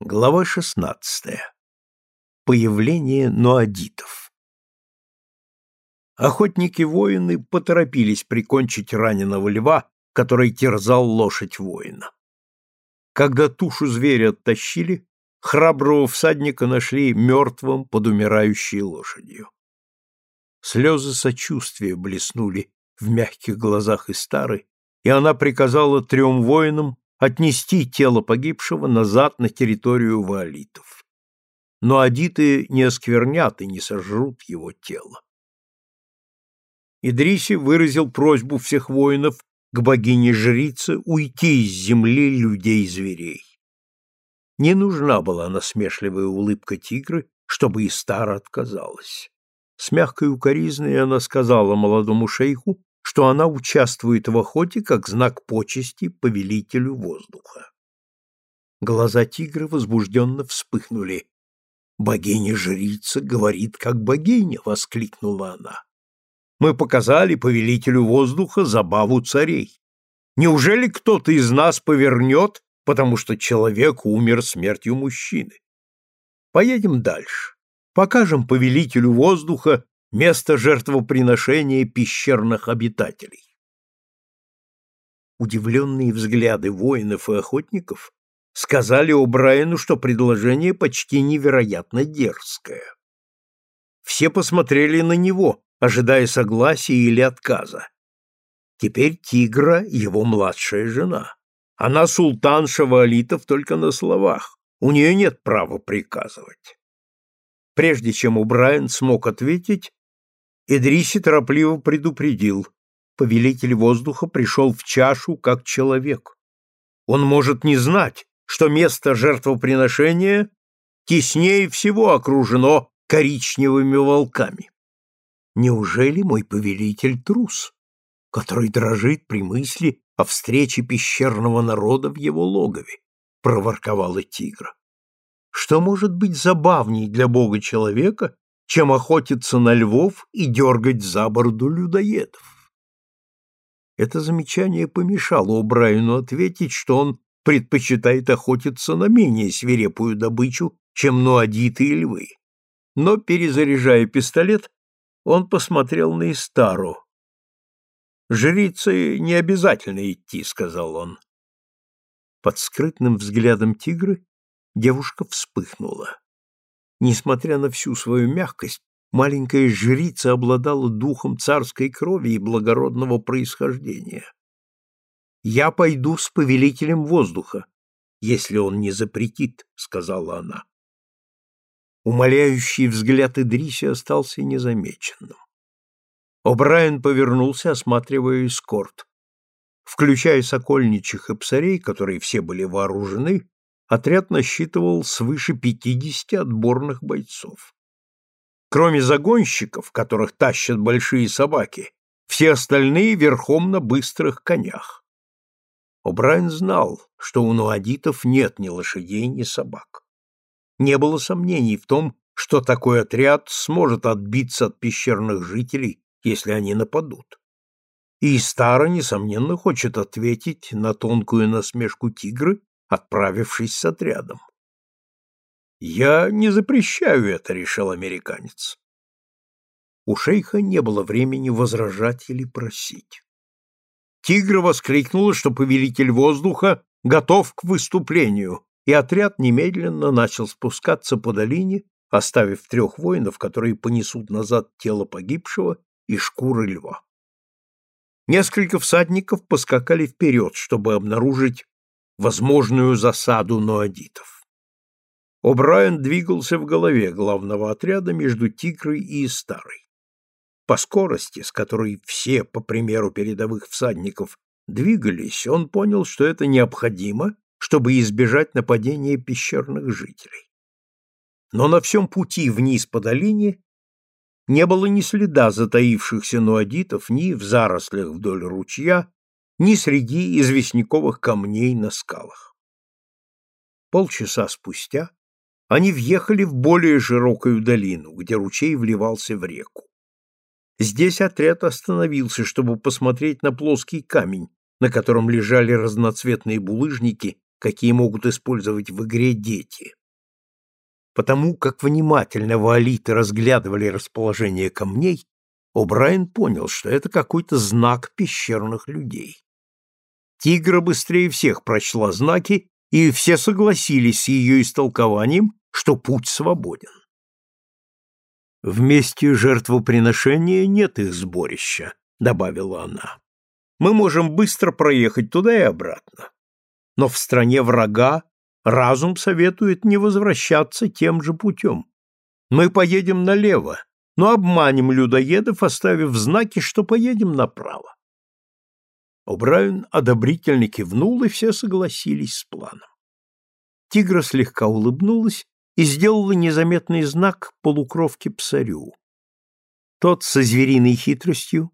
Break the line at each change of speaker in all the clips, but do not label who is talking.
Глава 16. Появление ноадитов. Охотники-воины поторопились прикончить раненого льва, который терзал лошадь воина. Когда тушу зверя оттащили, храброго всадника нашли мертвым под умирающей лошадью. Слезы сочувствия блеснули в мягких глазах Истары, и она приказала трем воинам отнести тело погибшего назад на территорию ваолитов. Но адиты не осквернят и не сожрут его тело. Идриси выразил просьбу всех воинов к богине-жрице уйти из земли людей-зверей. Не нужна была насмешливая улыбка тигры, чтобы Истара отказалась. С мягкой укоризной она сказала молодому шейху, что она участвует в охоте как знак почести повелителю воздуха. Глаза тигра возбужденно вспыхнули. «Богиня-жрица говорит, как богиня!» — воскликнула она. «Мы показали повелителю воздуха забаву царей. Неужели кто-то из нас повернет, потому что человек умер смертью мужчины? Поедем дальше. Покажем повелителю воздуха место жертвоприношения пещерных обитателей. Удивленные взгляды воинов и охотников сказали О'Брайену, что предложение почти невероятно дерзкое. Все посмотрели на него, ожидая согласия или отказа. Теперь Тигра — его младшая жена. Она султан Шавалитов только на словах, у нее нет права приказывать. Прежде чем Убрайан смог ответить, Эдриси торопливо предупредил. Повелитель воздуха пришел в чашу как человек. Он может не знать, что место жертвоприношения теснее всего окружено коричневыми волками. Неужели мой повелитель трус, который дрожит при мысли о встрече пещерного народа в его логове? — проворковала тигра. Что может быть забавней для бога человека, чем охотиться на львов и дергать за бороду людоедов. Это замечание помешало Брайану ответить, что он предпочитает охотиться на менее свирепую добычу, чем нуадиты и львы. Но, перезаряжая пистолет, он посмотрел на Истару. «Жрице не обязательно идти», — сказал он. Под скрытным взглядом тигры девушка вспыхнула. Несмотря на всю свою мягкость, маленькая жрица обладала духом царской крови и благородного происхождения. «Я пойду с повелителем воздуха, если он не запретит», — сказала она. Умоляющий взгляд Идриси остался незамеченным. О'Брайен повернулся, осматривая эскорт. Включая сокольничьих и псарей, которые все были вооружены, отряд насчитывал свыше 50 отборных бойцов. Кроме загонщиков, которых тащат большие собаки, все остальные верхом на быстрых конях. О'Брайен знал, что у нуадитов нет ни лошадей, ни собак. Не было сомнений в том, что такой отряд сможет отбиться от пещерных жителей, если они нападут. И Стара, несомненно, хочет ответить на тонкую насмешку тигры отправившись с отрядом. «Я не запрещаю это», — решил американец. У шейха не было времени возражать или просить. Тигр воскликнула, что повелитель воздуха готов к выступлению, и отряд немедленно начал спускаться по долине, оставив трех воинов, которые понесут назад тело погибшего и шкуры льва. Несколько всадников поскакали вперед, чтобы обнаружить возможную засаду ноадитов. О'Брайен двигался в голове главного отряда между Тигрой и Старой. По скорости, с которой все, по примеру передовых всадников, двигались, он понял, что это необходимо, чтобы избежать нападения пещерных жителей. Но на всем пути вниз по долине не было ни следа затаившихся нуадитов ни в зарослях вдоль ручья, ни среди известняковых камней на скалах. Полчаса спустя они въехали в более широкую долину, где ручей вливался в реку. Здесь отряд остановился, чтобы посмотреть на плоский камень, на котором лежали разноцветные булыжники какие могут использовать в игре дети. Потому как внимательно ваолиты разглядывали расположение камней, О'Брайен понял, что это какой-то знак пещерных людей. Тигра быстрее всех прочла знаки, и все согласились с ее истолкованием, что путь свободен. «В месте жертвоприношения нет их сборища», — добавила она. «Мы можем быстро проехать туда и обратно. Но в стране врага разум советует не возвращаться тем же путем. Мы поедем налево, но обманем людоедов, оставив знаки, что поедем направо. О'Брайен одобрительно кивнул, и все согласились с планом. Тигра слегка улыбнулась и сделала незаметный знак полукровки псарю. Тот со звериной хитростью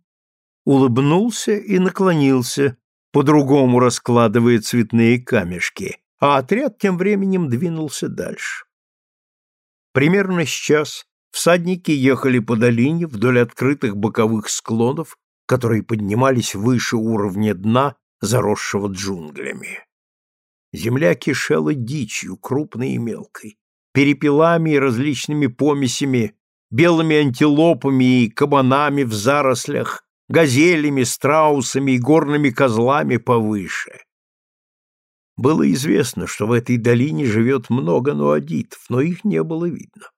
улыбнулся и наклонился, по-другому раскладывая цветные камешки, а отряд тем временем двинулся дальше. Примерно с час Всадники ехали по долине вдоль открытых боковых склонов, которые поднимались выше уровня дна, заросшего джунглями. Земля кишела дичью, крупной и мелкой, перепелами и различными помесями, белыми антилопами и кабанами в зарослях, газелями, страусами и горными козлами повыше. Было известно, что в этой долине живет много нуадитов, но их не было видно.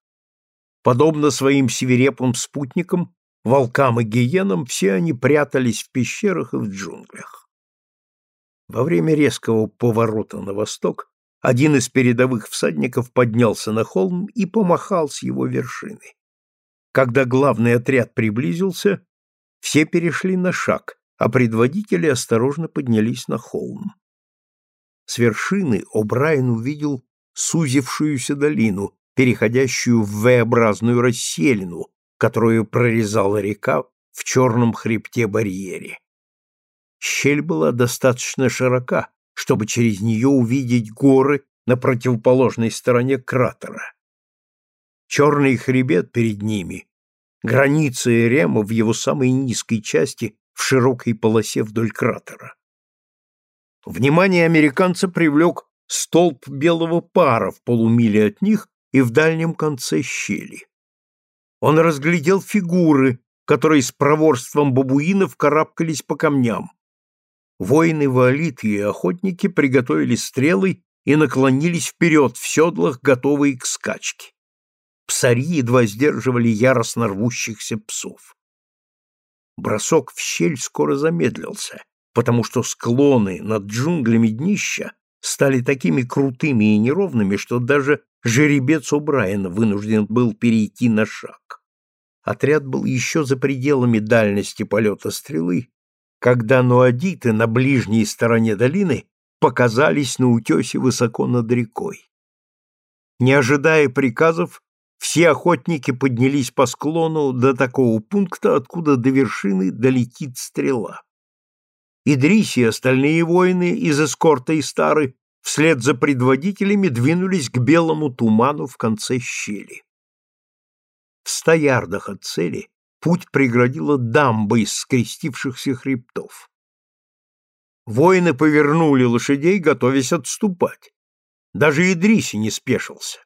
Подобно своим свирепым спутникам, волкам и гиенам, все они прятались в пещерах и в джунглях. Во время резкого поворота на восток один из передовых всадников поднялся на холм и помахал с его вершины. Когда главный отряд приблизился, все перешли на шаг, а предводители осторожно поднялись на холм. С вершины О'Брайен увидел сузившуюся долину, переходящую в V-образную расселину, которую прорезала река в черном хребте-барьере. Щель была достаточно широка, чтобы через нее увидеть горы на противоположной стороне кратера. Черный хребет перед ними, граница Эрема в его самой низкой части в широкой полосе вдоль кратера. Внимание американца привлек столб белого пара в полумиле от них и в дальнем конце щели. Он разглядел фигуры, которые с проворством бабуинов карабкались по камням. Воины ваолиты и охотники приготовили стрелы и наклонились вперед в седлах, готовые к скачке. Псари едва сдерживали яростно рвущихся псов. Бросок в щель скоро замедлился, потому что склоны над джунглями днища стали такими крутыми и неровными, что даже жеребец О'Брайена вынужден был перейти на шаг. Отряд был еще за пределами дальности полета стрелы, когда нуадиты на ближней стороне долины показались на утесе высоко над рекой. Не ожидая приказов, все охотники поднялись по склону до такого пункта, откуда до вершины долетит стрела. Идриси и остальные воины из эскорта и стары вслед за предводителями двинулись к белому туману в конце щели. В ста ярдах от цели путь преградила дамба из скрестившихся хребтов. Воины повернули лошадей, готовясь отступать. Даже Идриси не спешился.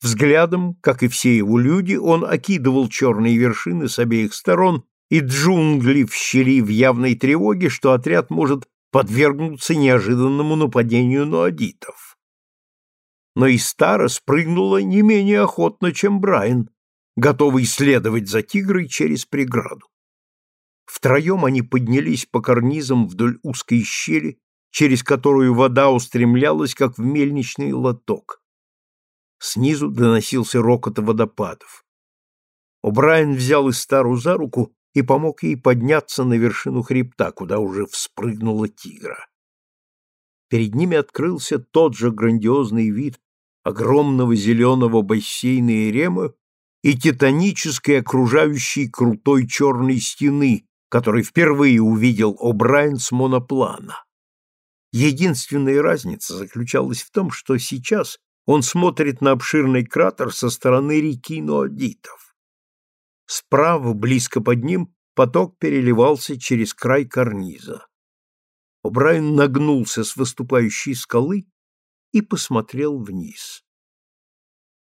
Взглядом, как и все его люди, он окидывал черные вершины с обеих сторон и джунгли в щели в явной тревоге, что отряд может подвергнуться неожиданному нападению нуадитов. Но и Стара спрыгнула не менее охотно, чем Брайан, готовый следовать за тигрой через преграду. Втроем они поднялись по карнизам вдоль узкой щели, через которую вода устремлялась, как в мельничный лоток. Снизу доносился рокот водопадов. О'Брайен взял Истару за руку и помог ей подняться на вершину хребта, куда уже вспрыгнула тигра. Перед ними открылся тот же грандиозный вид огромного зеленого бассейна Эрема и титанической окружающей крутой черной стены, который впервые увидел О'Брайен с моноплана. Единственная разница заключалась в том, что сейчас он смотрит на обширный кратер со стороны реки Ноадитов. Справа, близко под ним, поток переливался через край карниза. О'Брайен нагнулся с выступающей скалы и посмотрел вниз.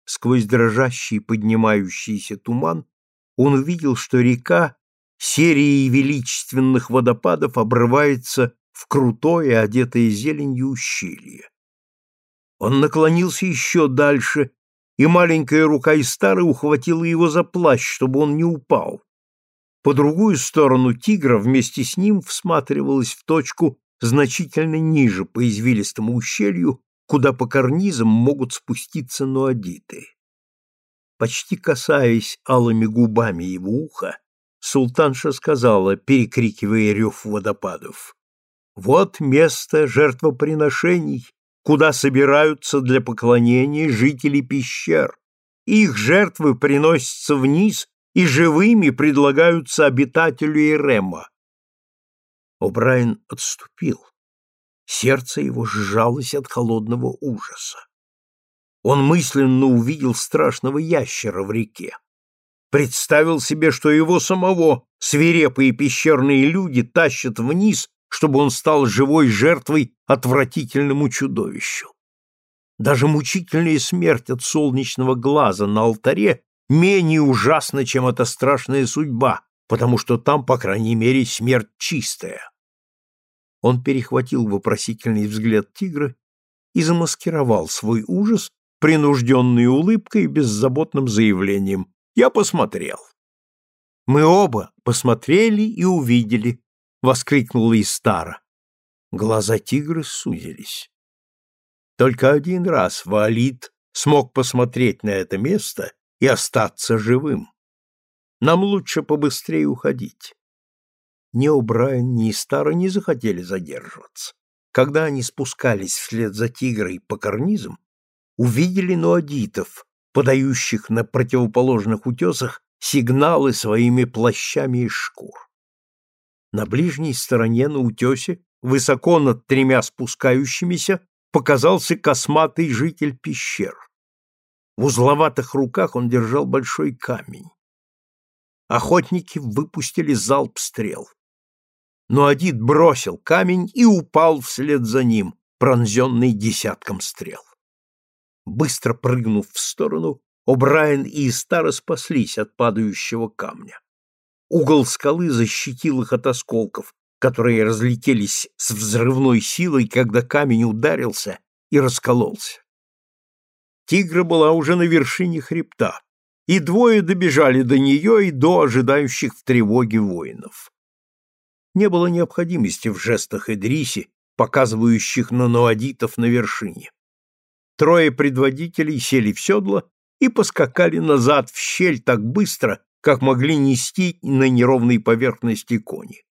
Сквозь дрожащий поднимающийся туман он увидел, что река серией величественных водопадов обрывается в крутое, одетое зеленью ущелье. Он наклонился еще дальше, и маленькая рука Истары ухватила его за плащ, чтобы он не упал. По другую сторону тигра вместе с ним всматривалась в точку значительно ниже по извилистому ущелью, куда по карнизам могут спуститься нуадиты. Почти касаясь алыми губами его уха, султанша сказала, перекрикивая рев водопадов, «Вот место жертвоприношений, куда собираются для поклонения жители пещер. Их жертвы приносятся вниз и живыми предлагаются обитателю Ирема. О'Брайен отступил. Сердце его сжалось от холодного ужаса. Он мысленно увидел страшного ящера в реке. Представил себе, что его самого свирепые пещерные люди тащат вниз чтобы он стал живой жертвой отвратительному чудовищу. Даже мучительная смерть от солнечного глаза на алтаре менее ужасна, чем эта страшная судьба, потому что там, по крайней мере, смерть чистая. Он перехватил вопросительный взгляд тигра и замаскировал свой ужас принужденной улыбкой и беззаботным заявлением «Я посмотрел». Мы оба посмотрели и увидели, воскликнула Истара. Глаза тигра сузились. Только один раз Валид смог посмотреть на это место и остаться живым. Нам лучше побыстрее уходить. Ни О'Брайен, ни Истара не захотели задерживаться. Когда они спускались вслед за тигрой по карнизам, увидели нуадитов, подающих на противоположных утесах сигналы своими плащами из шкур. На ближней стороне на утесе, высоко над тремя спускающимися, показался косматый житель пещер. В узловатых руках он держал большой камень. Охотники выпустили залп стрел. Но Адид бросил камень и упал вслед за ним, пронзенный десятком стрел. Быстро прыгнув в сторону, О'Брайен и Истара спаслись от падающего камня. Угол скалы защитил их от осколков, которые разлетелись с взрывной силой, когда камень ударился и раскололся. Тигра была уже на вершине хребта, и двое добежали до нее и до ожидающих в тревоге воинов. Не было необходимости в жестах Эдриси, показывающих на нуадитов на вершине. Трое предводителей сели в седло и поскакали назад в щель так быстро, как могли нести на неровной поверхности кони.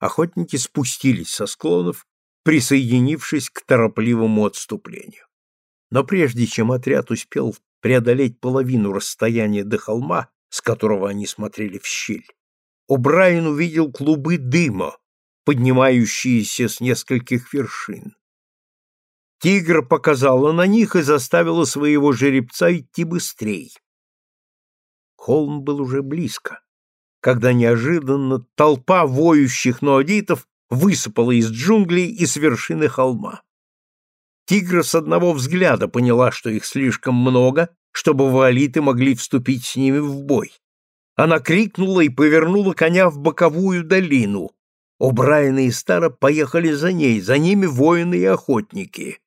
Охотники спустились со склонов, присоединившись к торопливому отступлению. Но прежде чем отряд успел преодолеть половину расстояния до холма, с которого они смотрели в щель, О'Брайен увидел клубы дыма, поднимающиеся с нескольких вершин. Тигр показала на них и заставила своего жеребца идти быстрее. Холм был уже близко, когда неожиданно толпа воющих ноодитов высыпала из джунглей и с вершины холма. Тигра с одного взгляда поняла, что их слишком много, чтобы валиты могли вступить с ними в бой. Она крикнула и повернула коня в боковую долину. О'Брайен и Стара поехали за ней, за ними воины и охотники.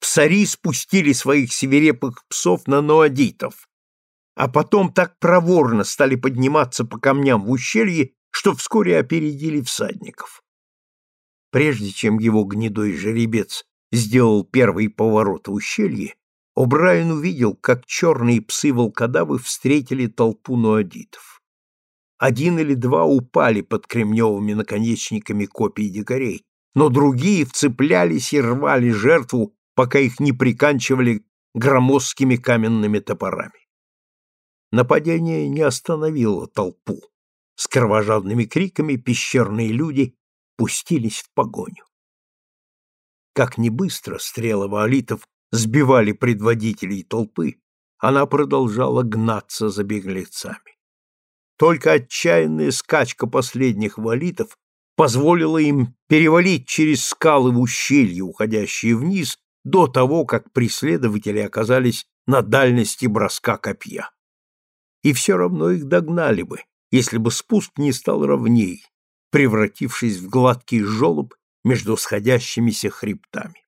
Псари спустили своих свирепых псов на ноадитов а потом так проворно стали подниматься по камням в ущелье, что вскоре опередили всадников. Прежде чем его гнедой жеребец сделал первый поворот в ущелье, О'Брайен увидел, как черные псы-волкодавы встретили толпу нуадитов. Один или два упали под кремневыми наконечниками копий дикарей, но другие вцеплялись и рвали жертву, пока их не приканчивали громоздкими каменными топорами. Нападение не остановило толпу. С кровожадными криками пещерные люди пустились в погоню. Как ни быстро стрелы ваолитов сбивали предводителей толпы, она продолжала гнаться за беглецами. Только отчаянная скачка последних валитов позволила им перевалить через скалы в ущелье, уходящие вниз, до того, как преследователи оказались на дальности броска копья. И все равно их догнали бы, если бы спуск не стал ровней, превратившись в гладкий желоб между сходящимися хребтами.